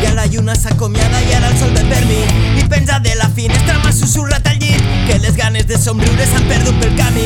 matí I a la lluna s'acomiada i ara el sol ve per mi. I penja de la finestra m'ha sussurrat al llit Que les ganes de somriure s'han perdut pel camí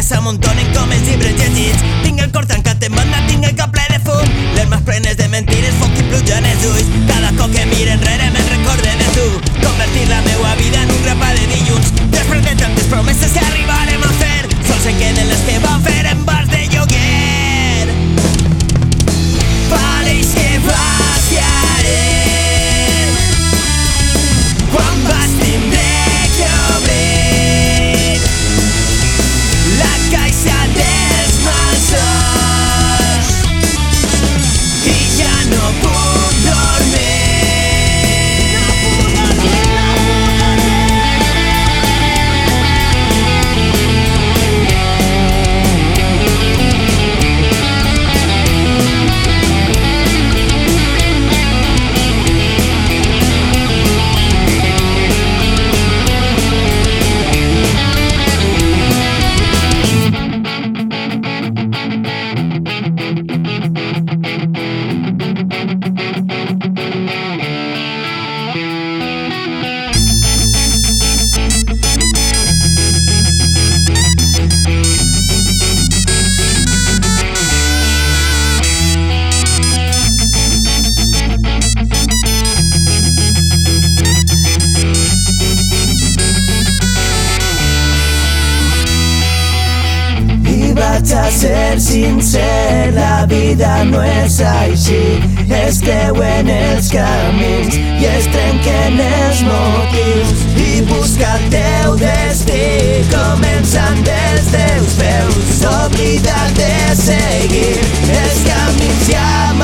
Problemes s'amuntonen com els llibres llegits Tinc el cor tancat en banda, tinc el cap ple de fum. Les mans plenes de mentires, foc i pluja en els ulls Cada cop que mire enrere vaig a ser sincer, la vida no és així. Es creuen els camins i es trenquen els motius. I busca el teu destí, començant dels teus peus. Oblida't de seguir els camins ja.